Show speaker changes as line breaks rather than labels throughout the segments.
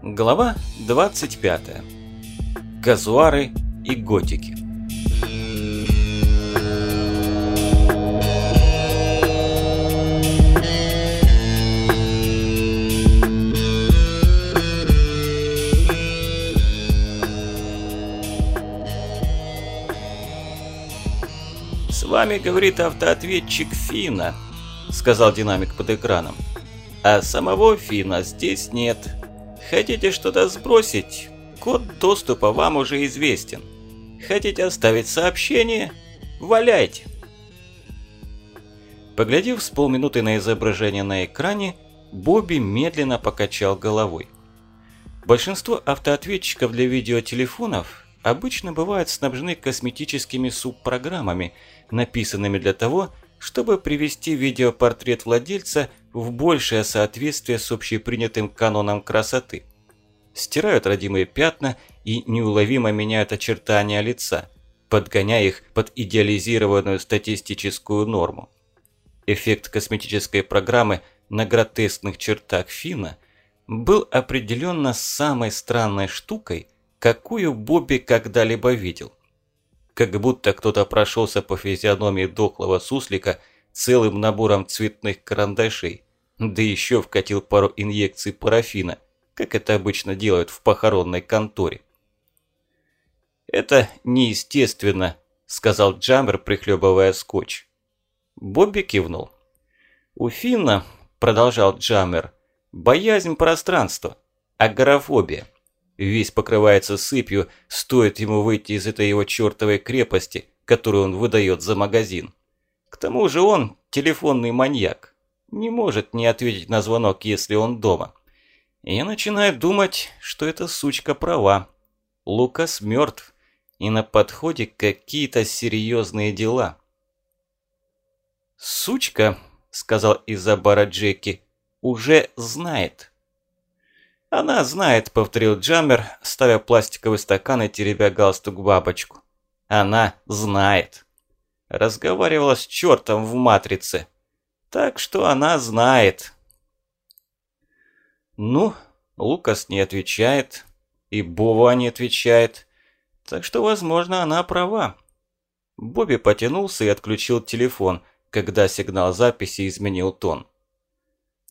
Глава 25. Казуары и готики. «С вами говорит автоответчик Фина», – сказал динамик под экраном. «А самого Фина здесь нет. Хотите что-то сбросить? Код доступа вам уже известен. Хотите оставить сообщение? Валяйте!» Поглядев с полминуты на изображение на экране, Бобби медленно покачал головой. Большинство автоответчиков для видеотелефонов обычно бывают снабжены косметическими субпрограммами, написанными для того, чтобы привести видеопортрет владельца в большее соответствие с общепринятым каноном красоты. Стирают родимые пятна и неуловимо меняют очертания лица, подгоняя их под идеализированную статистическую норму. Эффект косметической программы на гротескных чертах Фина был определенно самой странной штукой, какую Бобби когда-либо видел как будто кто-то прошелся по физиономии дохлого суслика целым набором цветных карандашей, да еще вкатил пару инъекций парафина, как это обычно делают в похоронной конторе. «Это неестественно», – сказал Джаммер, прихлебывая скотч. Бобби кивнул. «У Финна», – продолжал Джаммер, – «боязнь пространства, агорафобия. Весь покрывается сыпью, стоит ему выйти из этой его чертовой крепости, которую он выдает за магазин. К тому же он телефонный маньяк. Не может не ответить на звонок, если он дома. И я начинаю думать, что эта сучка права. Лукас мертв, и на подходе какие-то серьезные дела. «Сучка», – сказал из-за Джеки, – «уже знает». «Она знает», – повторил Джаммер, ставя пластиковый стакан и теребя галстук бабочку. «Она знает». Разговаривала с чертом в матрице. Так что она знает. Ну, Лукас не отвечает, и Бова не отвечает. Так что, возможно, она права. Бобби потянулся и отключил телефон, когда сигнал записи изменил тон.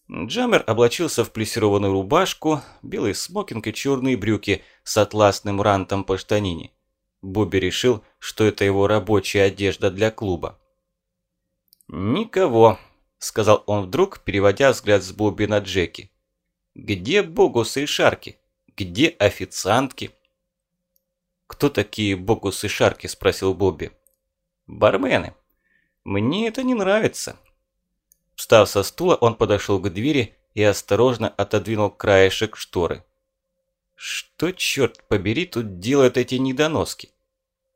Джаммер облачился в плессированную рубашку, белый смокинг и черные брюки с атласным рантом по штанине. Бобби решил, что это его рабочая одежда для клуба. «Никого», – сказал он вдруг, переводя взгляд с Бобби на Джеки. «Где богусы и шарки? Где официантки?» «Кто такие богусы и шарки?» – спросил Бобби. «Бармены. Мне это не нравится. Встав со стула, он подошел к двери и осторожно отодвинул краешек шторы. Что, черт побери, тут делают эти недоноски?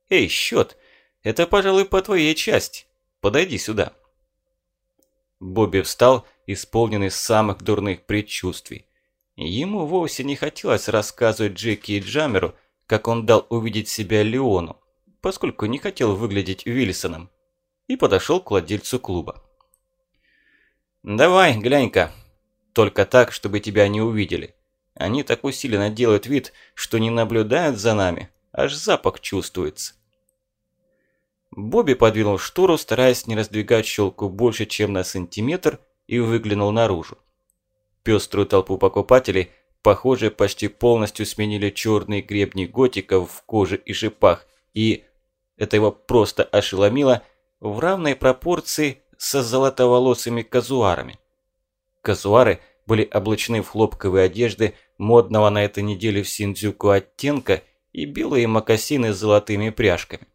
Эй, счет, это, пожалуй, по твоей части. Подойди сюда. Бобби встал, исполненный самых дурных предчувствий. Ему вовсе не хотелось рассказывать Джеки и Джамеру, как он дал увидеть себя Леону, поскольку не хотел выглядеть Вильсоном, и подошел к владельцу клуба. «Давай, глянь-ка. Только так, чтобы тебя не увидели. Они так усиленно делают вид, что не наблюдают за нами. Аж запах чувствуется». Бобби подвинул штору, стараясь не раздвигать щелку больше, чем на сантиметр, и выглянул наружу. Пеструю толпу покупателей, похоже, почти полностью сменили черные гребни готиков в коже и шипах, и, это его просто ошеломило, в равной пропорции со золотоволосыми казуарами. Казуары были облачены в хлопковые одежды модного на этой неделе в Синдзюку оттенка и белые мокасины с золотыми пряжками.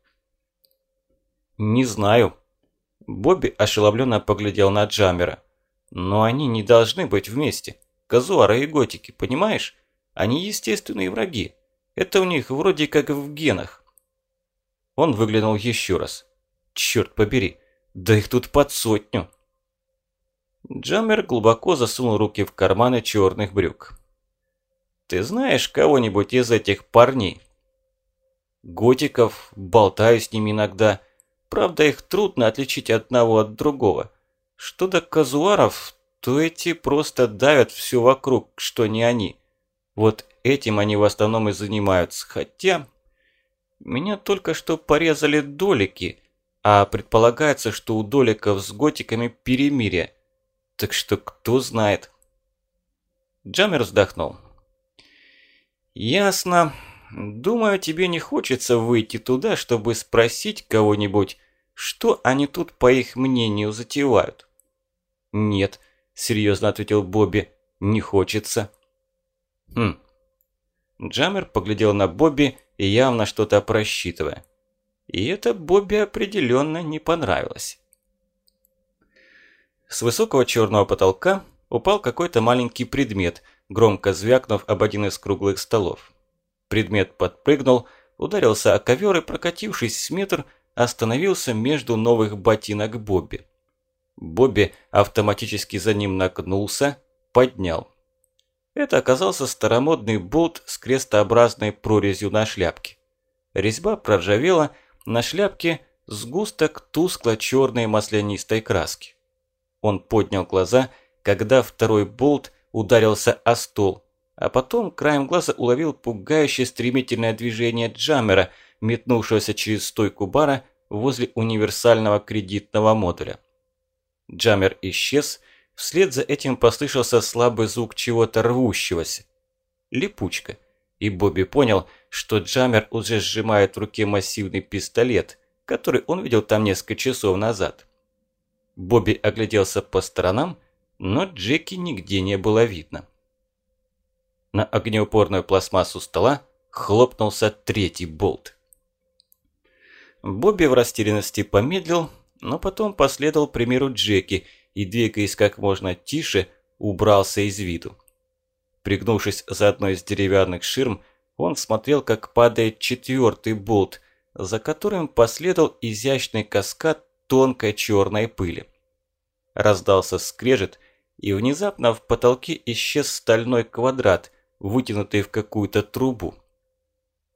«Не знаю». Бобби ошеломленно поглядел на Джаммера. «Но они не должны быть вместе. Казуары и готики, понимаешь? Они естественные враги. Это у них вроде как в генах». Он выглянул еще раз. «Черт побери, да их тут под сотню. Джаммер глубоко засунул руки в карманы черных брюк. «Ты знаешь кого-нибудь из этих парней?» «Готиков, болтаю с ними иногда. Правда, их трудно отличить одного от другого. Что до казуаров, то эти просто давят все вокруг, что не они. Вот этим они в основном и занимаются. Хотя... Меня только что порезали долики, а предполагается, что у доликов с готиками перемирие. Так что кто знает. Джаммер вздохнул. «Ясно. Думаю, тебе не хочется выйти туда, чтобы спросить кого-нибудь, что они тут, по их мнению, затевают?» «Нет», – серьезно ответил Бобби, – «не хочется». «Хм». Джаммер поглядел на Бобби, явно что-то просчитывая. И это Бобби определенно не понравилось. С высокого черного потолка упал какой-то маленький предмет, громко звякнув об один из круглых столов. Предмет подпрыгнул, ударился о ковер и, прокатившись с метр, остановился между новых ботинок Бобби. Бобби автоматически за ним нагнулся, поднял. Это оказался старомодный болт с крестообразной прорезью на шляпке. Резьба проржавела, на шляпке сгусток тускло-черной маслянистой краски. Он поднял глаза когда второй болт ударился о стол, а потом краем глаза уловил пугающее стремительное движение Джаммера, метнувшегося через стойку бара возле универсального кредитного модуля. Джаммер исчез, вслед за этим послышался слабый звук чего-то рвущегося. Липучка. И Бобби понял, что Джаммер уже сжимает в руке массивный пистолет, который он видел там несколько часов назад. Бобби огляделся по сторонам но Джеки нигде не было видно. На огнеупорную пластмассу стола хлопнулся третий болт. Бобби в растерянности помедлил, но потом последовал примеру Джеки и, двигаясь как можно тише, убрался из виду. Пригнувшись за одной из деревянных ширм, он смотрел, как падает четвертый болт, за которым последовал изящный каскад тонкой черной пыли. Раздался скрежет, и внезапно в потолке исчез стальной квадрат, вытянутый в какую-то трубу.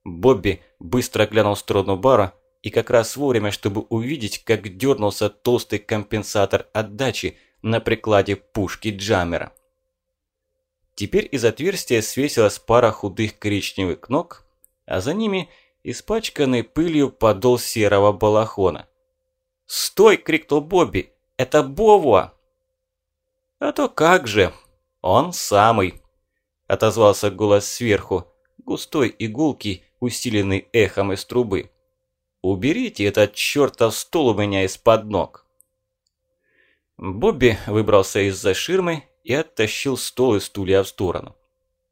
Бобби быстро глянул в сторону бара и как раз вовремя, чтобы увидеть, как дернулся толстый компенсатор отдачи на прикладе пушки Джаммера. Теперь из отверстия свесилась пара худых коричневых ног, а за ними испачканный пылью подол серого балахона. «Стой!» – крикнул Бобби. «Это Бовуа!» «А то как же! Он самый!» Отозвался голос сверху, густой и усиленный эхом из трубы. «Уберите этот чертов стул у меня из-под ног!» Бобби выбрался из-за ширмы и оттащил стол и стулья в сторону.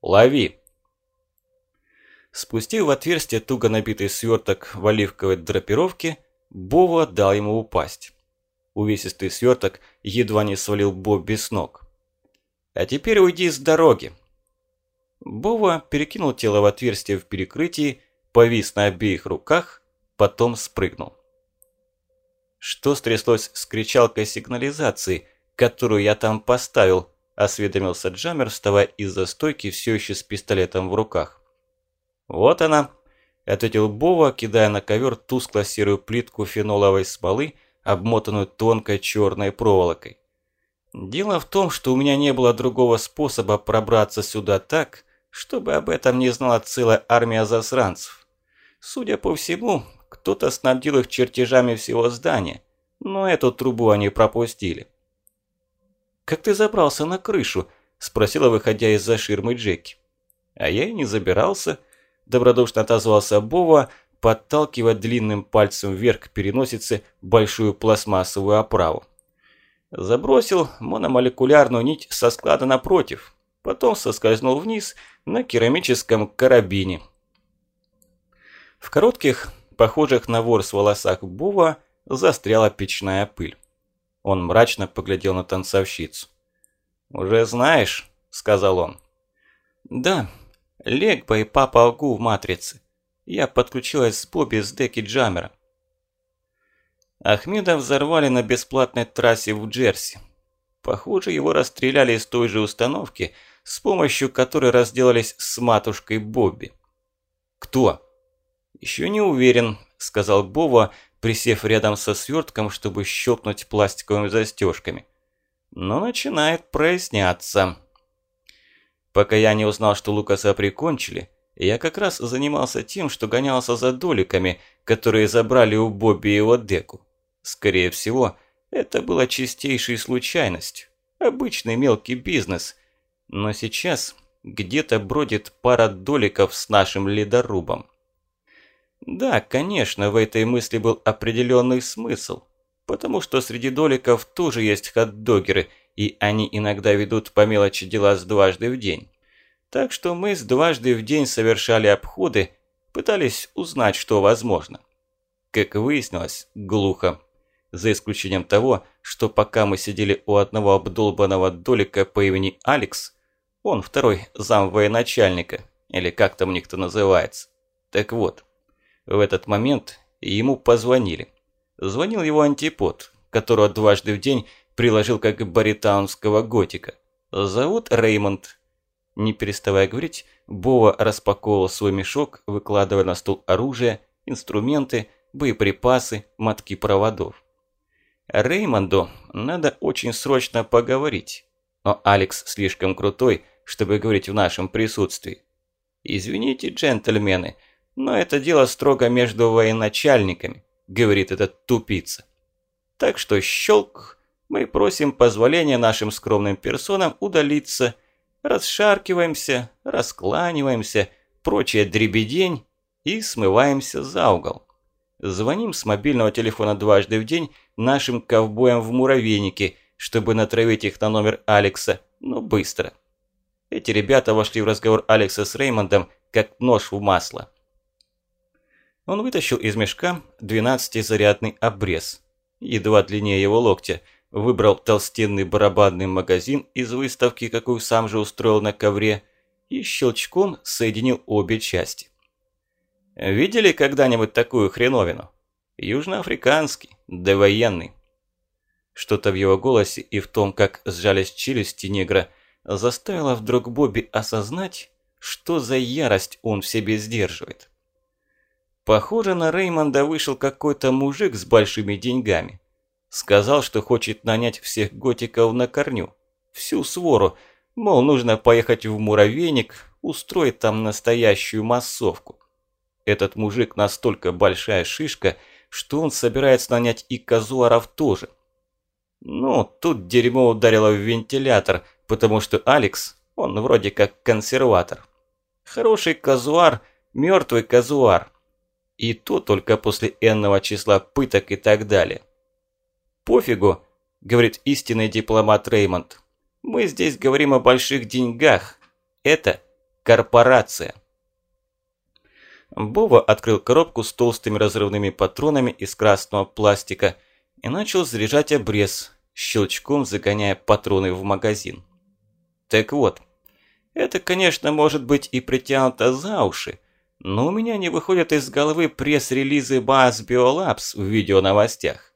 «Лови!» Спустив в отверстие туго набитый сверток в оливковой драпировке, Бова дал ему упасть. Увесистый сверток едва не свалил Бобби с ног. «А теперь уйди с дороги!» Бова перекинул тело в отверстие в перекрытии, повис на обеих руках, потом спрыгнул. «Что стряслось с кричалкой сигнализации, которую я там поставил?» – осведомился Джаммер, вставая из-за стойки все еще с пистолетом в руках. «Вот она», – ответил Бова, кидая на ковер тускло-серую плитку феноловой смолы – обмотанную тонкой черной проволокой. Дело в том, что у меня не было другого способа пробраться сюда так, чтобы об этом не знала целая армия засранцев. Судя по всему, кто-то снабдил их чертежами всего здания, но эту трубу они пропустили. «Как ты забрался на крышу?» – спросила, выходя из-за ширмы Джеки. «А я и не забирался», – добродушно отозвался Бова, подталкивая длинным пальцем вверх к переносице большую пластмассовую оправу. Забросил мономолекулярную нить со склада напротив, потом соскользнул вниз на керамическом карабине. В коротких, похожих на ворс волосах Бува, застряла печная пыль. Он мрачно поглядел на танцовщицу. «Уже знаешь», – сказал он. «Да, Легба и Папа Агу в «Матрице». Я подключилась с Бобби с деки Джаммера. Ахмеда взорвали на бесплатной трассе в Джерси. Похоже, его расстреляли из той же установки, с помощью которой разделались с матушкой Бобби. «Кто?» «Еще не уверен», – сказал Бова, присев рядом со свертком, чтобы щелкнуть пластиковыми застежками. «Но начинает проясняться». Пока я не узнал, что Лукаса прикончили, я как раз занимался тем, что гонялся за доликами, которые забрали у Бобби его деку. Скорее всего, это была чистейшей случайностью, обычный мелкий бизнес. Но сейчас где-то бродит пара доликов с нашим ледорубом. Да, конечно, в этой мысли был определенный смысл, потому что среди доликов тоже есть хот-догеры, и они иногда ведут по мелочи дела с дважды в день. Так что мы с дважды в день совершали обходы, пытались узнать, что возможно. Как выяснилось, глухо. За исключением того, что пока мы сидели у одного обдолбанного долика по имени Алекс, он второй зам военачальника, или как там у них-то называется. Так вот, в этот момент ему позвонили. Звонил его антипод, которого дважды в день приложил как баритаунского готика. Зовут Реймонд. Не переставая говорить, Бова распаковывал свой мешок, выкладывая на стол оружие, инструменты, боеприпасы, мотки проводов. Реймонду надо очень срочно поговорить, но Алекс слишком крутой, чтобы говорить в нашем присутствии. Извините, джентльмены, но это дело строго между военачальниками, говорит этот тупица. Так что щелк, мы просим позволения нашим скромным персонам удалиться, расшаркиваемся, раскланиваемся, прочее дребедень и смываемся за угол. Звоним с мобильного телефона дважды в день нашим ковбоям в муравейнике, чтобы натравить их на номер Алекса, но быстро. Эти ребята вошли в разговор Алекса с Реймондом, как нож в масло. Он вытащил из мешка 12-зарядный обрез, едва длиннее его локтя, выбрал толстенный барабанный магазин из выставки, какую сам же устроил на ковре, и щелчком соединил обе части. Видели когда-нибудь такую хреновину? Южноафриканский, довоенный. Что-то в его голосе и в том, как сжались челюсти негра, заставило вдруг Бобби осознать, что за ярость он в себе сдерживает. Похоже, на Реймонда вышел какой-то мужик с большими деньгами. Сказал, что хочет нанять всех готиков на корню. Всю свору. Мол, нужно поехать в муравейник, устроить там настоящую массовку. Этот мужик настолько большая шишка, что он собирается нанять и казуаров тоже. Ну, тут дерьмо ударило в вентилятор, потому что Алекс, он вроде как консерватор. Хороший казуар, мертвый казуар. И то только после энного числа пыток и так далее. «Пофигу», – говорит истинный дипломат Реймонд. «Мы здесь говорим о больших деньгах. Это корпорация». Бова открыл коробку с толстыми разрывными патронами из красного пластика и начал заряжать обрез, щелчком загоняя патроны в магазин. Так вот, это, конечно, может быть и притянуто за уши, но у меня не выходят из головы пресс-релизы Bass Biolabs в видеоновостях.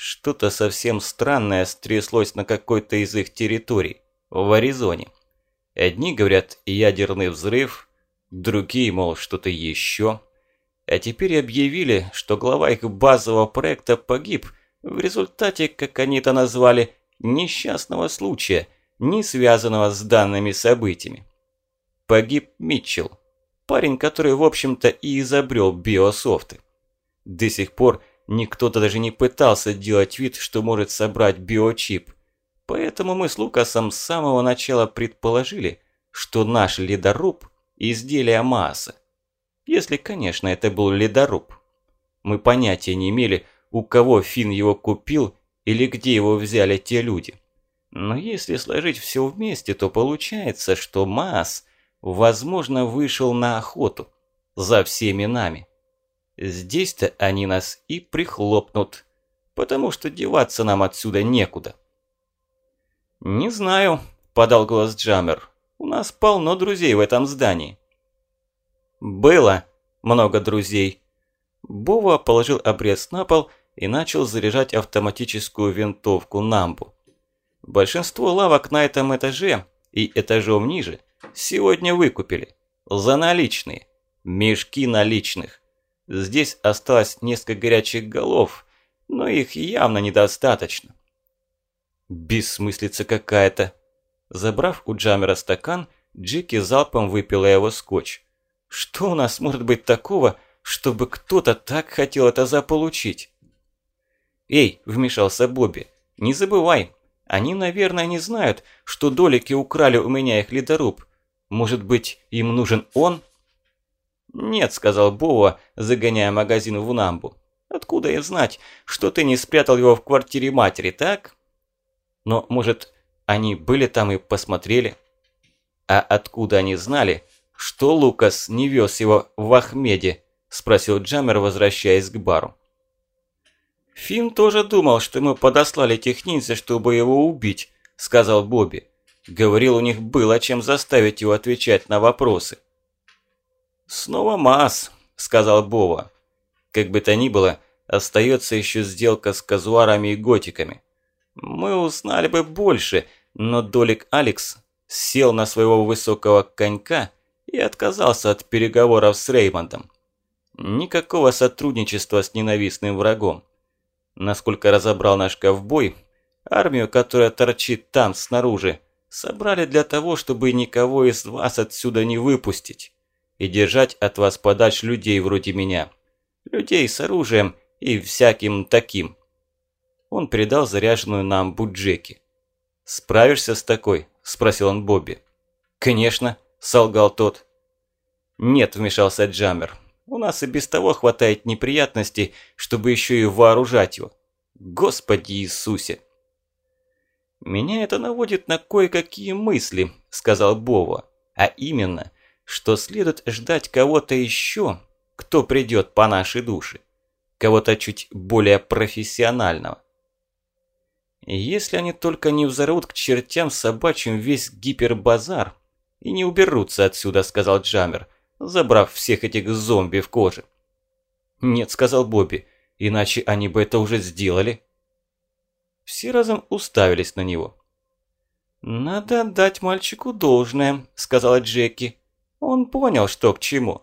Что-то совсем странное стряслось на какой-то из их территорий, в Аризоне. Одни говорят ядерный взрыв, другие, мол, что-то еще. А теперь объявили, что глава их базового проекта погиб в результате, как они это назвали, несчастного случая, не связанного с данными событиями. Погиб Митчелл, Парень, который, в общем-то, и изобрел биософты. До сих пор никто-то даже не пытался делать вид, что может собрать биочип. Поэтому мы с Лукасом с самого начала предположили, что наш ледоруб – изделие масса. Если, конечно, это был ледоруб. Мы понятия не имели, у кого Финн его купил или где его взяли те люди. Но если сложить все вместе, то получается, что Маас возможно, вышел на охоту за всеми нами. Здесь-то они нас и прихлопнут, потому что деваться нам отсюда некуда. «Не знаю», – подал голос Джаммер. «У нас полно друзей в этом здании». «Было много друзей». Бова положил обрез на пол и начал заряжать автоматическую винтовку Намбу. Большинство лавок на этом этаже и этажом ниже Сегодня выкупили. За наличные. Мешки наличных. Здесь осталось несколько горячих голов, но их явно недостаточно. Бессмыслица какая-то. Забрав у Джамера стакан, Джеки залпом выпила его скотч. «Что у нас может быть такого, чтобы кто-то так хотел это заполучить?» «Эй!» – вмешался Бобби. «Не забывай, они, наверное, не знают, что долики украли у меня их ледоруб. Может быть, им нужен он?» «Нет», – сказал Бова, загоняя магазин в Намбу. «Откуда им знать, что ты не спрятал его в квартире матери, так?» «Но, может, они были там и посмотрели?» «А откуда они знали, что Лукас не вез его в Ахмеде?» – спросил Джаммер, возвращаясь к бару. «Финн тоже думал, что мы подослали тех ниндзя, чтобы его убить», – сказал Бобби. Говорил, у них было чем заставить его отвечать на вопросы. «Снова масс», – сказал Бова. «Как бы то ни было, остается еще сделка с казуарами и готиками. Мы узнали бы больше, но Долик Алекс сел на своего высокого конька и отказался от переговоров с Реймондом. Никакого сотрудничества с ненавистным врагом. Насколько разобрал наш ковбой, армию, которая торчит там, снаружи, собрали для того, чтобы никого из вас отсюда не выпустить и держать от вас подальше людей вроде меня. Людей с оружием и всяким таким. Он передал заряженную нам Буджеки. «Справишься с такой?» – спросил он Бобби. «Конечно», – солгал тот. «Нет», – вмешался Джаммер. У нас и без того хватает неприятностей, чтобы еще и вооружать его. Господи Иисусе!» «Меня это наводит на кое-какие мысли», – сказал Бова. «А именно, что следует ждать кого-то еще, кто придет по нашей душе. Кого-то чуть более профессионального. Если они только не взорвут к чертям собачьим весь гипербазар и не уберутся отсюда», – сказал Джаммер – забрав всех этих зомби в коже. «Нет», – сказал Бобби, – «иначе они бы это уже сделали». Все разом уставились на него. «Надо отдать мальчику должное», – сказала Джеки. «Он понял, что к чему».